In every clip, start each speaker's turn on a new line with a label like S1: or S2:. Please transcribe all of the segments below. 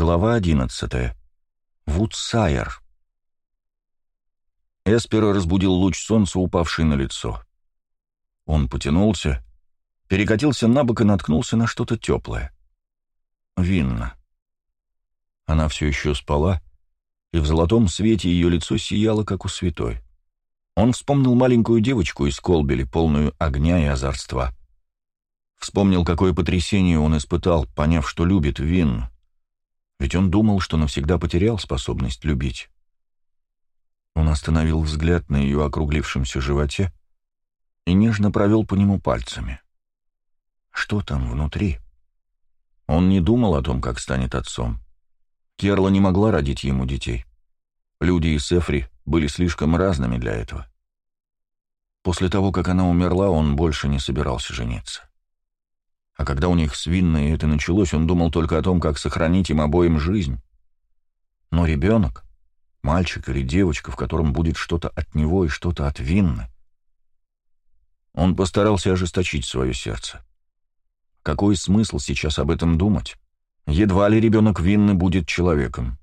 S1: Глава 11. Вудсайер. Эспера разбудил луч солнца, упавший на лицо. Он потянулся, перекатился на бок и наткнулся на что-то теплое. Винна. Она все еще спала, и в золотом свете ее лицо сияло, как у святой. Он вспомнил маленькую девочку из Колбели, полную огня и озорства. Вспомнил, какое потрясение он испытал, поняв, что любит Винну ведь он думал, что навсегда потерял способность любить. Он остановил взгляд на ее округлившемся животе и нежно провел по нему пальцами. Что там внутри? Он не думал о том, как станет отцом. Керла не могла родить ему детей. Люди из Эфри были слишком разными для этого. После того, как она умерла, он больше не собирался жениться. А когда у них с Винной это началось, он думал только о том, как сохранить им обоим жизнь. Но ребенок, мальчик или девочка, в котором будет что-то от него и что-то от Винны, он постарался ожесточить свое сердце. Какой смысл сейчас об этом думать? Едва ли ребенок Винны будет человеком.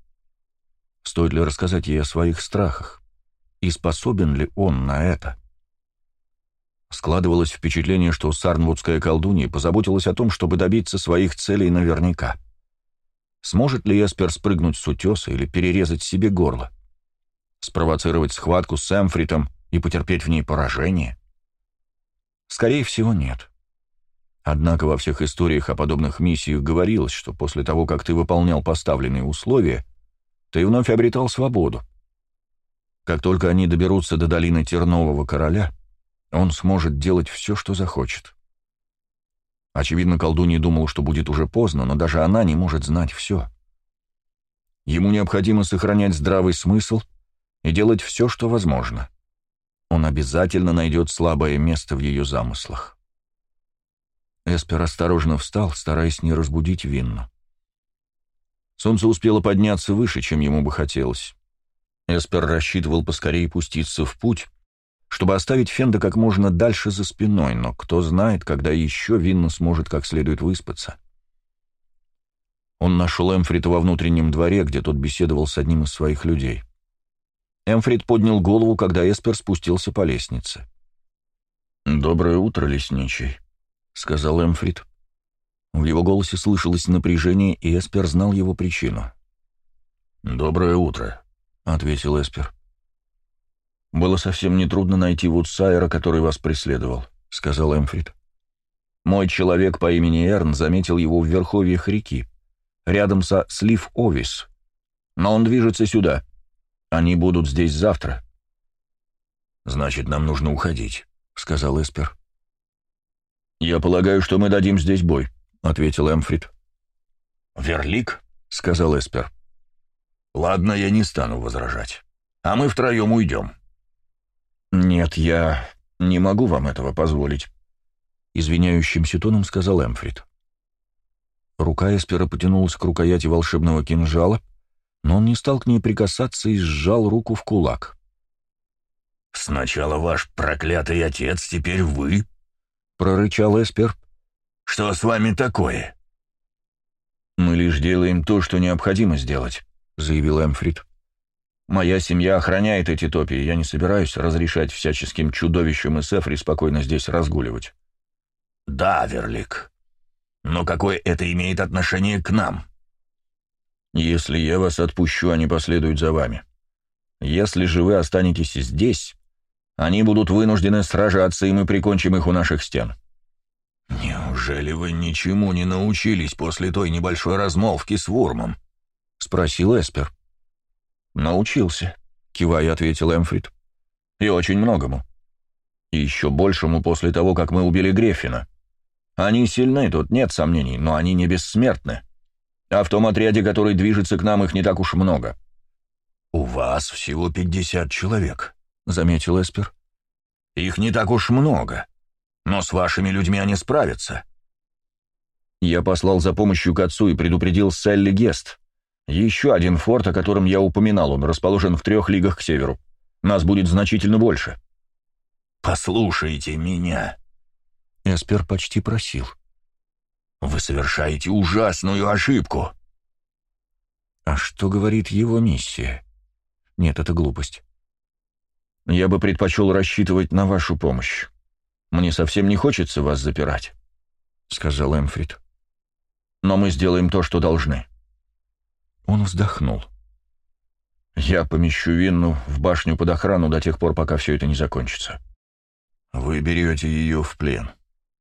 S1: Стоит ли рассказать ей о своих страхах? И способен ли он на это? — Складывалось впечатление, что сарнвудская колдунья позаботилась о том, чтобы добиться своих целей наверняка. Сможет ли Эспер спрыгнуть с утеса или перерезать себе горло? Спровоцировать схватку с Эмфритом и потерпеть в ней поражение? Скорее всего, нет. Однако во всех историях о подобных миссиях говорилось, что после того, как ты выполнял поставленные условия, ты вновь обретал свободу. Как только они доберутся до долины Тернового Короля — он сможет делать все, что захочет. Очевидно, колдунья думала, что будет уже поздно, но даже она не может знать все. Ему необходимо сохранять здравый смысл и делать все, что возможно. Он обязательно найдет слабое место в ее замыслах. Эспер осторожно встал, стараясь не разбудить Винну. Солнце успело подняться выше, чем ему бы хотелось. Эспер рассчитывал поскорее пуститься в путь, чтобы оставить Фенда как можно дальше за спиной, но кто знает, когда еще Винна сможет как следует выспаться. Он нашел Эмфрита во внутреннем дворе, где тот беседовал с одним из своих людей. Эмфрид поднял голову, когда Эспер спустился по лестнице. «Доброе утро, лесничий», — сказал Эмфрид. В его голосе слышалось напряжение, и Эспер знал его причину. «Доброе утро», — ответил Эспер. «Было совсем нетрудно найти Вудсайера, который вас преследовал», — сказал Эмфрид. «Мой человек по имени Эрн заметил его в верховьях реки, рядом со Слив-Овис. Но он движется сюда. Они будут здесь завтра». «Значит, нам нужно уходить», — сказал Эспер. «Я полагаю, что мы дадим здесь бой», — ответил Эмфрид. «Верлик?» — сказал Эспер. «Ладно, я не стану возражать. А мы втроем уйдем». «Нет, я не могу вам этого позволить», — извиняющимся тоном сказал Эмфрид. Рука Эспера потянулась к рукояти волшебного кинжала, но он не стал к ней прикасаться и сжал руку в кулак.
S2: «Сначала ваш проклятый отец, теперь вы», — прорычал Эспер. «Что с вами такое?»
S1: «Мы лишь делаем то, что необходимо сделать», — заявил Эмфрид. Моя семья охраняет эти топи, и я не собираюсь разрешать всяческим чудовищам и Сефри спокойно здесь разгуливать.
S2: Да, Верлик. Но какое это имеет отношение к нам?
S1: Если я вас отпущу, они последуют за вами. Если же вы останетесь здесь, они будут вынуждены сражаться, и мы прикончим их у наших стен.
S2: Неужели вы ничему не научились после той небольшой размолвки с Вурмом?
S1: — спросил Эспер. «Научился», — кивая ответил Эмфрид. «И очень многому. И еще большему после того, как мы убили Греффина. Они сильны, тут нет сомнений, но они не бессмертны. А в том отряде, который движется к нам, их не так уж много».
S2: «У вас всего пятьдесят человек», — заметил Эспер. «Их не так уж много, но с вашими людьми они справятся».
S1: Я послал за помощью к отцу и предупредил Селли Гест. Еще один форт, о котором я упоминал, он расположен в трех лигах к северу. Нас будет значительно больше.
S2: «Послушайте меня!»
S1: Эспер почти просил.
S2: «Вы совершаете ужасную ошибку!»
S1: А что говорит его миссия? Нет, это глупость. Я бы предпочел рассчитывать на вашу помощь. Мне совсем не хочется вас запирать, — сказал Эмфрид. Но мы сделаем то, что должны. Он вздохнул. Я помещу Винну в башню под охрану до тех пор, пока все это не закончится.
S2: Вы берете ее в плен,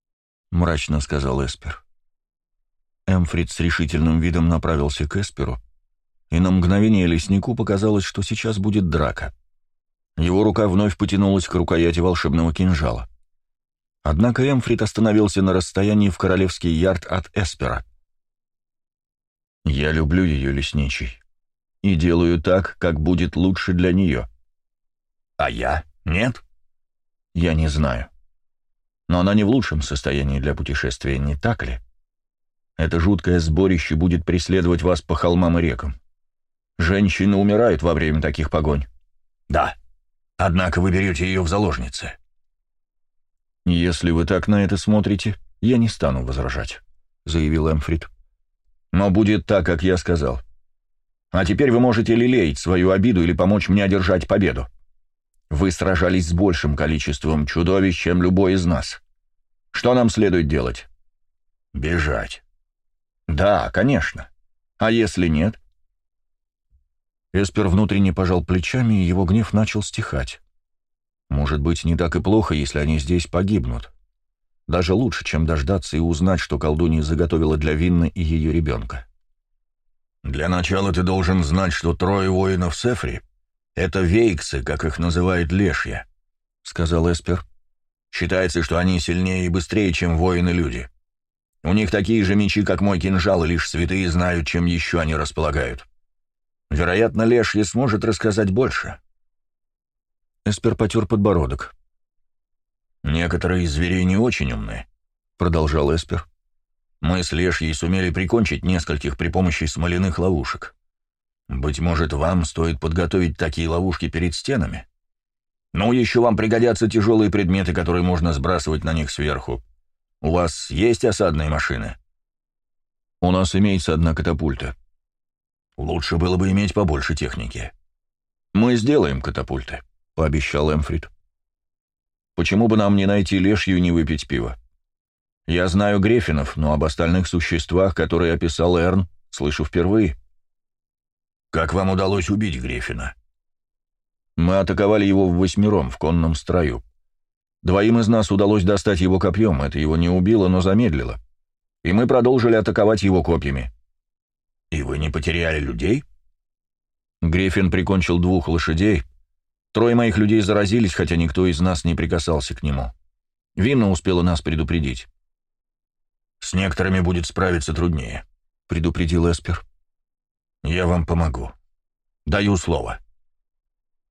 S2: — мрачно сказал Эспер.
S1: Эмфрид с решительным видом направился к Эсперу, и на мгновение леснику показалось, что сейчас будет драка. Его рука вновь потянулась к рукояти волшебного кинжала. Однако Эмфрид остановился на расстоянии в королевский ярд от Эспера. «Я люблю ее, лесничий, и делаю так, как будет лучше для нее».
S2: «А я? Нет?»
S1: «Я не знаю. Но она не в лучшем состоянии для путешествия, не так ли? Это жуткое сборище будет преследовать вас по холмам и рекам. Женщины умирают во время таких погонь.
S2: Да. Однако вы берете ее в заложницы.
S1: Если вы так на это смотрите, я не стану возражать, заявил Эмфрид. Но будет так, как я сказал. А теперь вы можете лелеять свою обиду или помочь мне одержать победу. Вы сражались с большим количеством чудовищ, чем любой из нас. Что нам следует делать?
S2: Бежать.
S1: Да, конечно. А если нет? Эспер внутренне пожал плечами, и его гнев начал стихать. Может быть, не так и плохо, если они здесь погибнут. Даже лучше, чем дождаться и узнать, что колдунья заготовила для Винны и ее ребенка.
S2: «Для начала ты должен знать, что трое воинов Сефри — это вейксы, как их называют лешья», — сказал Эспер. «Считается, что они сильнее и быстрее, чем воины-люди. У них такие же мечи, как мой кинжал, и лишь святые знают, чем еще они располагают. Вероятно, Лешья сможет рассказать больше.
S1: Эспер потер подбородок.
S2: «Некоторые из зверей не очень умны», — продолжал Эспер. «Мы с Лешьей сумели прикончить нескольких при помощи смоляных ловушек. Быть может, вам стоит подготовить такие ловушки перед стенами? Ну, еще вам пригодятся тяжелые предметы, которые можно сбрасывать на них сверху. У вас есть осадные машины?»
S1: «У нас имеется одна катапульта»,
S2: Лучше было бы иметь побольше техники.
S1: «Мы сделаем катапульты», — пообещал Эмфрид. «Почему бы нам не найти лешью и не выпить пиво? Я знаю Грефинов, но об остальных существах, которые описал Эрн, слышу впервые».
S2: «Как вам удалось убить Грефина?»
S1: «Мы атаковали его в восьмером, в конном строю. Двоим из нас удалось достать его копьем, это его не убило, но замедлило. И мы продолжили атаковать его копьями.
S2: «И вы не потеряли людей?»
S1: Гриффин прикончил двух лошадей. Трое моих людей заразились, хотя никто из нас не прикасался к нему. Винна успела нас предупредить.
S2: «С некоторыми будет справиться труднее», — предупредил Эспер. «Я вам помогу. Даю слово.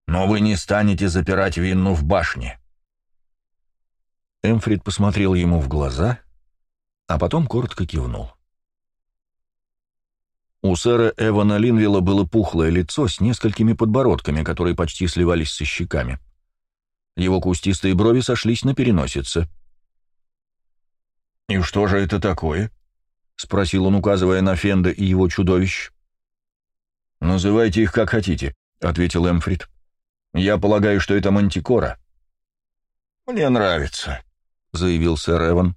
S2: Но вы не станете запирать Винну в башне».
S1: Эмфрид посмотрел ему в глаза, а потом коротко кивнул. У сэра Эвана Линвилла было пухлое лицо с несколькими подбородками, которые почти сливались со щеками. Его кустистые брови сошлись на переносице.
S2: «И что же это такое?»
S1: — спросил он, указывая на Фенда и его чудовищ. «Называйте их как хотите», — ответил Эмфрид. «Я полагаю, что это мантикора».
S2: «Мне нравится», —
S1: заявил сэр Эван.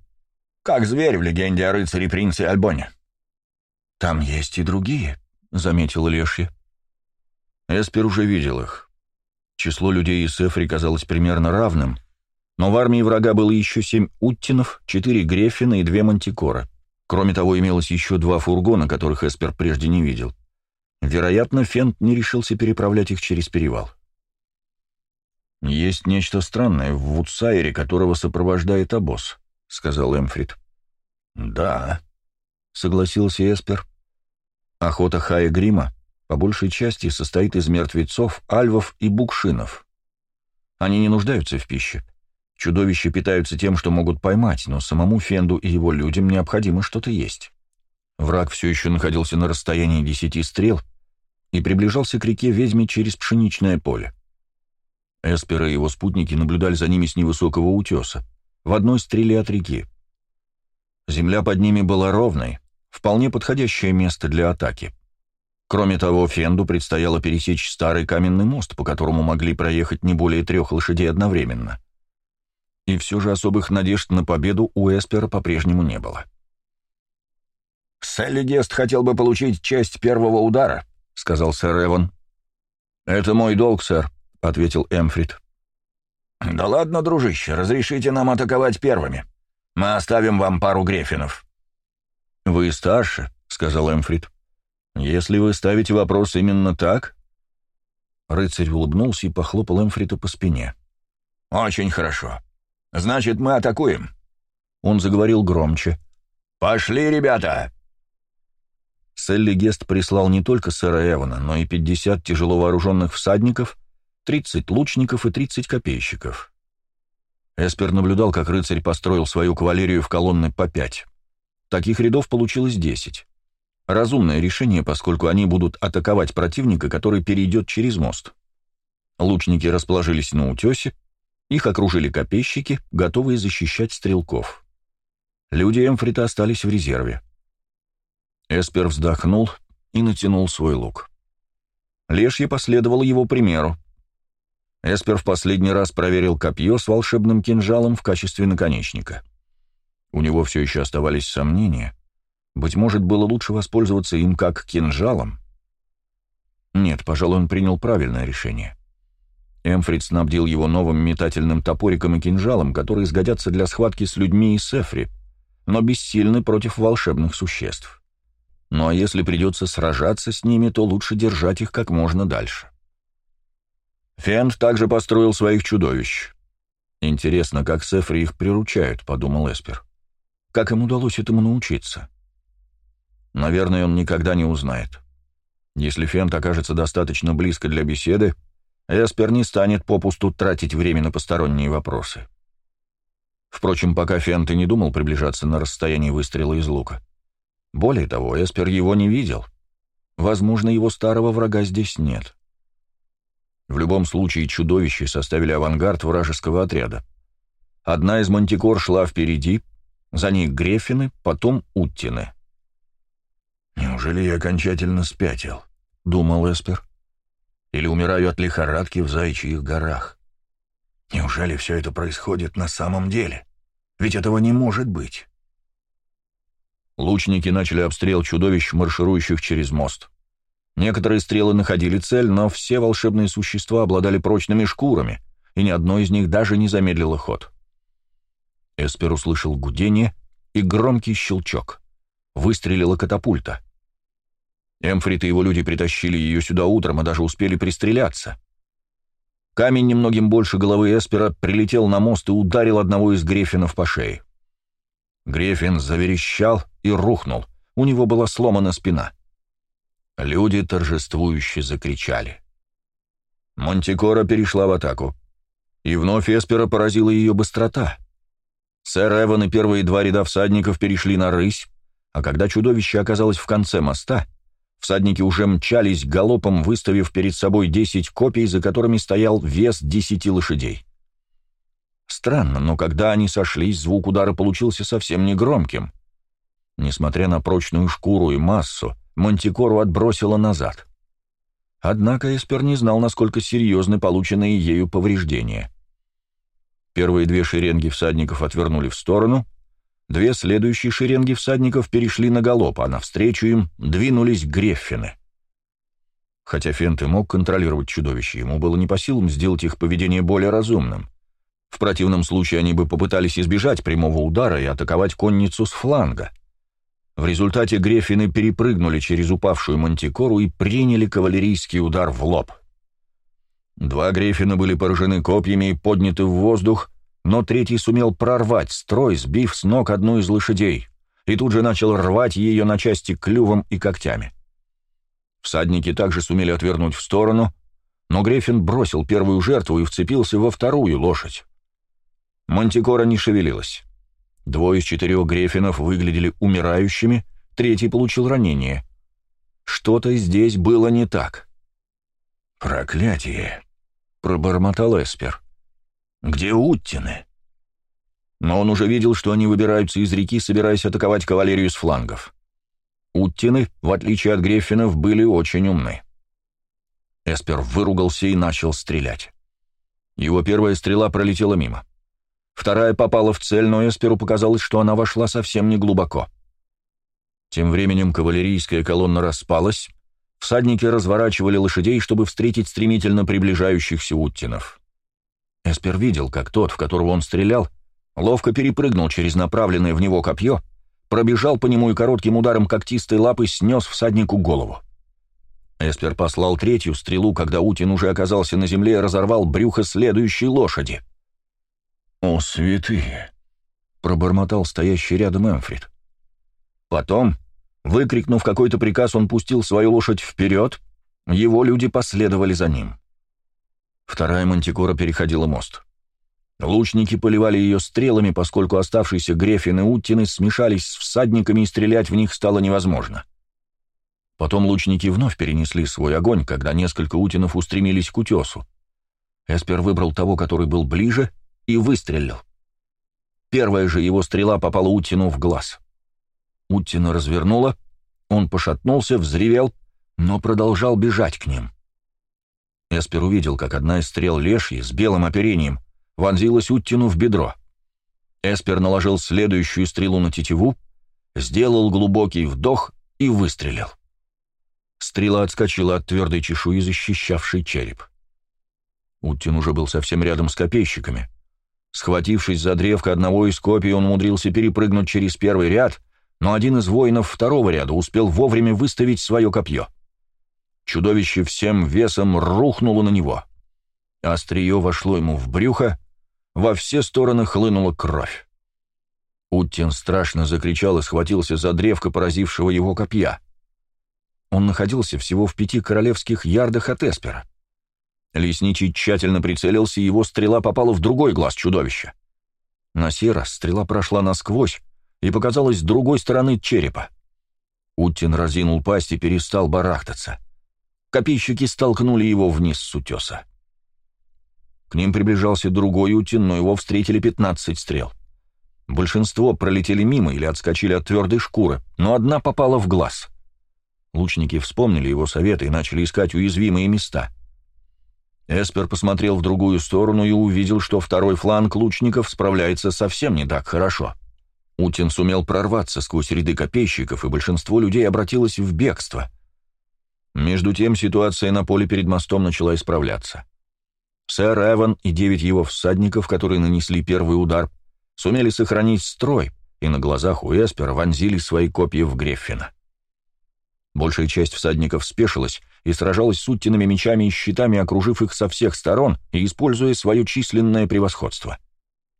S2: «Как зверь в легенде о рыцаре принце Альбоне».
S1: «Там есть и другие», — заметил Лешья. Эспер уже видел их. Число людей из Эфри казалось примерно равным, но в армии врага было еще семь уттинов, четыре грефина и две мантикора. Кроме того, имелось еще два фургона, которых Эспер прежде не видел. Вероятно, Фент не решился переправлять их через перевал. «Есть нечто странное в Вудсайре, которого сопровождает обоз», — сказал Эмфрид.
S2: «Да»,
S1: согласился Эспер. Охота Хая Грима по большей части состоит из мертвецов, альвов и букшинов. Они не нуждаются в пище. Чудовища питаются тем, что могут поймать, но самому Фенду и его людям необходимо что-то есть. Враг все еще находился на расстоянии десяти стрел и приближался к реке Ведьме через пшеничное поле. Эспер и его спутники наблюдали за ними с невысокого утеса, в одной стреле от реки. Земля под ними была ровной, вполне подходящее место для атаки. Кроме того, Фенду предстояло пересечь старый каменный мост, по которому могли проехать не более трех лошадей одновременно. И все же особых надежд на победу у Эспера по-прежнему не было.
S2: «Селли Гест хотел бы получить часть первого удара», — сказал сэр Эван.
S1: «Это мой долг, сэр», — ответил Эмфрид.
S2: «Да ладно, дружище, разрешите нам атаковать первыми. Мы оставим вам пару грефинов».
S1: «Вы старше», — сказал Эмфрид. «Если вы ставите вопрос именно так...» Рыцарь улыбнулся и похлопал Эмфрита по спине.
S2: «Очень хорошо. Значит, мы атакуем».
S1: Он заговорил громче.
S2: «Пошли, ребята!»
S1: Селли Гест прислал не только сэра Эвана, но и 50 тяжело вооруженных всадников, 30 лучников и 30 копейщиков. Эспер наблюдал, как рыцарь построил свою кавалерию в колонны по пять. Таких рядов получилось 10. Разумное решение, поскольку они будут атаковать противника, который перейдет через мост. Лучники расположились на утесе, их окружили копейщики, готовые защищать стрелков. Люди Эмфрита остались в резерве. Эспер вздохнул и натянул свой лук. Лешья последовал его примеру. Эспер в последний раз проверил копье с волшебным кинжалом в качестве наконечника. У него все еще оставались сомнения, быть может, было лучше воспользоваться им как кинжалом? Нет, пожалуй, он принял правильное решение. Эмфрид снабдил его новым метательным топориком и кинжалом, которые сгодятся для схватки с людьми и Сефри, но бессильны против волшебных существ. Ну а если придется сражаться с ними, то лучше держать их как можно дальше. Фенд также построил своих чудовищ. «Интересно, как Сефри их приручают», — подумал Эспер. «Как им удалось этому научиться?» Наверное, он никогда не узнает. Если Фент окажется достаточно близко для беседы, Эспер не станет попусту тратить время на посторонние вопросы. Впрочем, пока Фент и не думал приближаться на расстояние выстрела из лука. Более того, Эспер его не видел. Возможно, его старого врага здесь нет. В любом случае, чудовища составили авангард вражеского отряда. Одна из мантикор шла впереди, за ней Грефины, потом Уттины.
S2: «Неужели я окончательно спятил?» — думал Эспер. «Или умираю от лихорадки в Зайчьих горах? Неужели все это происходит на самом деле? Ведь этого не может быть».
S1: Лучники начали обстрел чудовищ, марширующих через мост. Некоторые стрелы находили цель, но все волшебные существа обладали прочными шкурами, и ни одно из них даже не замедлило ход. Эспер услышал гудение и громкий щелчок. Выстрелила катапульта. Эмфрит и его люди притащили ее сюда утром и даже успели пристреляться. Камень немногим больше головы Эспера прилетел на мост и ударил одного из грефинов по шее. Грефин заверещал и рухнул, у него была сломана спина. Люди торжествующе закричали. Монтикора перешла в атаку. И вновь Эспера поразила ее быстрота. Сэр Эван и первые два ряда всадников перешли на рысь, а когда чудовище оказалось в конце моста, Всадники уже мчались галопом, выставив перед собой десять копий, за которыми стоял вес десяти лошадей. Странно, но когда они сошлись, звук удара получился совсем негромким. Несмотря на прочную шкуру и массу, Мантикору отбросило назад. Однако Эспер не знал, насколько серьезны полученные ею повреждения. Первые две шеренги всадников отвернули в сторону — Две следующие шеренги всадников перешли на галоп, а навстречу им двинулись греффины. Хотя Фент мог контролировать чудовище, ему было не по силам сделать их поведение более разумным. В противном случае они бы попытались избежать прямого удара и атаковать конницу с фланга. В результате греффины перепрыгнули через упавшую мантикору и приняли кавалерийский удар в лоб. Два греффина были поражены копьями и подняты в воздух, но третий сумел прорвать строй, сбив с ног одну из лошадей, и тут же начал рвать ее на части клювом и когтями. Всадники также сумели отвернуть в сторону, но Грефин бросил первую жертву и вцепился во вторую лошадь. Мантикора не шевелилась. Двое из четырех Грефинов выглядели умирающими, третий получил ранение. Что-то здесь было не так.
S2: «Проклятие!» — пробормотал Эспер. Где Уттины?»
S1: Но он уже видел, что они выбираются из реки, собираясь атаковать кавалерию с флангов. Уттины, в отличие от Греффинов, были очень умны. Эспер выругался и начал стрелять. Его первая стрела пролетела мимо. Вторая попала в цель, но Эсперу показалось, что она вошла совсем не глубоко. Тем временем кавалерийская колонна распалась, всадники разворачивали лошадей, чтобы встретить стремительно приближающихся уттинов. Эспер видел, как тот, в которого он стрелял, ловко перепрыгнул через направленное в него копье, пробежал по нему и коротким ударом когтистой лапы снес всаднику голову. Эспер послал третью стрелу, когда Утин уже оказался на земле и разорвал брюхо следующей лошади.
S2: «О, святые!»
S1: — пробормотал стоящий рядом Эмфрид. Потом, выкрикнув какой-то приказ, он пустил свою лошадь вперед, его люди последовали за ним. Вторая мантикора переходила мост. Лучники поливали ее стрелами, поскольку оставшиеся Грефин и Уттины смешались с всадниками, и стрелять в них стало невозможно. Потом лучники вновь перенесли свой огонь, когда несколько утинов устремились к утесу. Эспер выбрал того, который был ближе, и выстрелил. Первая же его стрела попала Уттину в глаз. Уттина развернула, он пошатнулся, взревел, но продолжал бежать к ним. Эспер увидел, как одна из стрел лешьи с белым оперением вонзилась Уттину в бедро. Эспер наложил следующую стрелу на тетиву, сделал глубокий вдох и выстрелил. Стрела отскочила от твердой чешуи, защищавшей череп. Уттин уже был совсем рядом с копейщиками. Схватившись за древко одного из копий, он умудрился перепрыгнуть через первый ряд, но один из воинов второго ряда успел вовремя выставить свое копье. Чудовище всем весом рухнуло на него. Острие вошло ему в брюхо, во все стороны хлынула кровь. Уттин страшно закричал и схватился за древко поразившего его копья. Он находился всего в пяти королевских ярдах от Эспера. Лесничий тщательно прицелился, и его стрела попала в другой глаз чудовища. На сей раз стрела прошла насквозь и показалась другой стороны черепа. Уттин разинул пасть и перестал барахтаться. Копейщики столкнули его вниз с утеса. К ним приближался другой Утин, но его встретили 15 стрел. Большинство пролетели мимо или отскочили от твердой шкуры, но одна попала в глаз. Лучники вспомнили его советы и начали искать уязвимые места. Эспер посмотрел в другую сторону и увидел, что второй фланг лучников справляется совсем не так хорошо. Утин сумел прорваться сквозь ряды копейщиков, и большинство людей обратилось в бегство. Между тем ситуация на поле перед мостом начала исправляться. Сэр Эван и девять его всадников, которые нанесли первый удар, сумели сохранить строй, и на глазах у Эспера вонзили свои копья в Греффина. Большая часть всадников спешилась и сражалась с Уттиными мечами и щитами, окружив их со всех сторон и используя свое численное превосходство.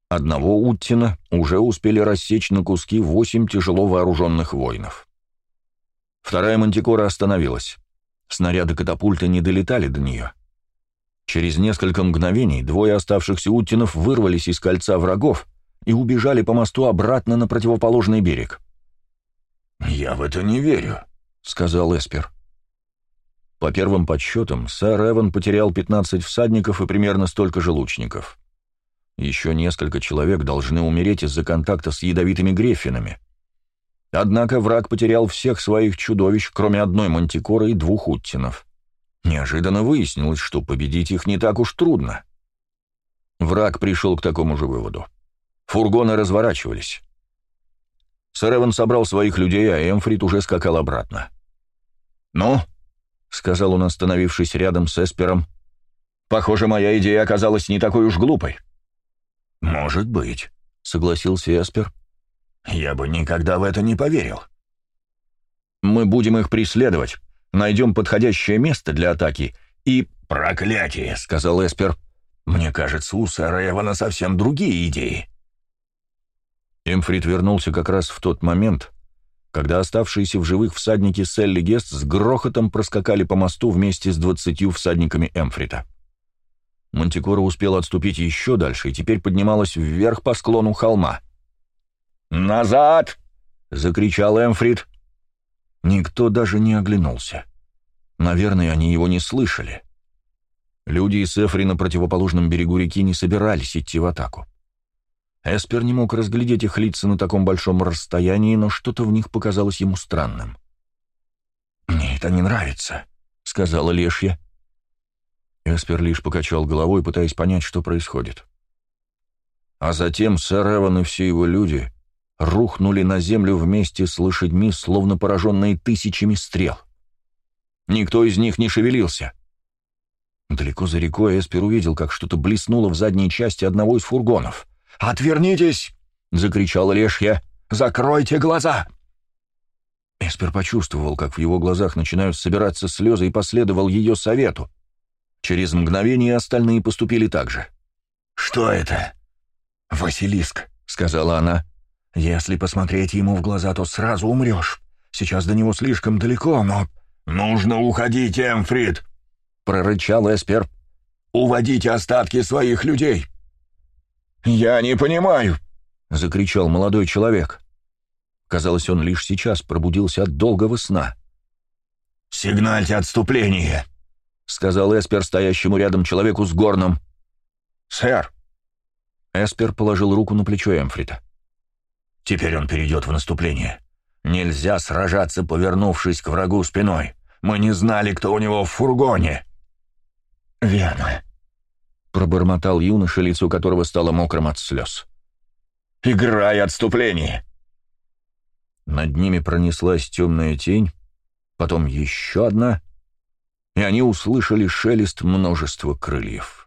S1: Одного Уттина уже успели рассечь на куски восемь тяжело вооруженных воинов. Вторая мантикора остановилась. Снаряды катапульты не долетали до нее. Через несколько мгновений двое оставшихся Уттинов вырвались из кольца врагов и убежали по мосту обратно на противоположный берег.
S2: «Я в это не верю», сказал Эспер.
S1: По первым подсчетам, сэр Эван потерял 15 всадников и примерно столько же лучников. Еще несколько человек должны умереть из-за контакта с ядовитыми греффинами. Однако враг потерял всех своих чудовищ, кроме одной мантикоры и двух уттинов. Неожиданно выяснилось, что победить их не так уж трудно. Враг пришел к такому же выводу. Фургоны разворачивались. Сэр Эван собрал своих людей, а Эмфрид уже скакал обратно.
S2: «Ну?»
S1: — сказал он, остановившись рядом с Эспером. «Похоже, моя идея оказалась не такой уж глупой».
S2: «Может быть», —
S1: согласился Эспер.
S2: «Я бы никогда в это не поверил».
S1: «Мы будем их преследовать, найдем подходящее место для атаки и...»
S2: «Проклятие», — сказал Эспер. «Мне кажется, у сэра Эвана совсем другие идеи».
S1: Эмфрид вернулся как раз в тот момент, когда оставшиеся в живых всадники Селли Гест с грохотом проскакали по мосту вместе с двадцатью всадниками Эмфрита. Мантикора успела отступить еще дальше и теперь поднималась вверх по склону холма.
S2: «Назад!»
S1: — закричал Эмфрид. Никто даже не оглянулся. Наверное, они его не слышали. Люди из Эфри на противоположном берегу реки не собирались идти в атаку. Эспер не мог разглядеть их лица на таком большом расстоянии, но что-то в них показалось ему странным.
S2: «Мне это не нравится», — сказала Лешья.
S1: Эспер лишь покачал головой, пытаясь понять, что происходит. А затем сэр Эван и все его люди рухнули на землю вместе с лошадьми, словно пораженные тысячами стрел. Никто из них не шевелился. Далеко за рекой Эспер увидел, как что-то блеснуло в задней части одного из фургонов. «Отвернитесь!» — закричала Лешья. «Закройте глаза!» Эспер почувствовал, как в его глазах начинают собираться слезы, и последовал ее совету. Через мгновение остальные поступили так же.
S2: «Что это?»
S1: «Василиск», — сказала она. «Если посмотреть ему в глаза, то сразу умрешь. Сейчас до него слишком далеко, но...»
S2: «Нужно уходить, Эмфрид!»
S1: — прорычал Эспер.
S2: «Уводите остатки своих людей!»
S1: «Я не понимаю!» — закричал молодой человек. Казалось, он лишь сейчас пробудился от долгого сна.
S2: «Сигнальте отступление!»
S1: — сказал Эспер стоящему рядом человеку с горном. «Сэр!» Эспер положил руку на плечо Эмфрита.
S2: «Теперь он перейдет в наступление. Нельзя сражаться, повернувшись к врагу спиной. Мы не знали, кто у него в фургоне».
S1: «Верно», — пробормотал юноша, лицо которого стало мокрым от слез. «Играй отступление!» Над ними пронеслась темная тень, потом еще одна, и они услышали шелест множества крыльев.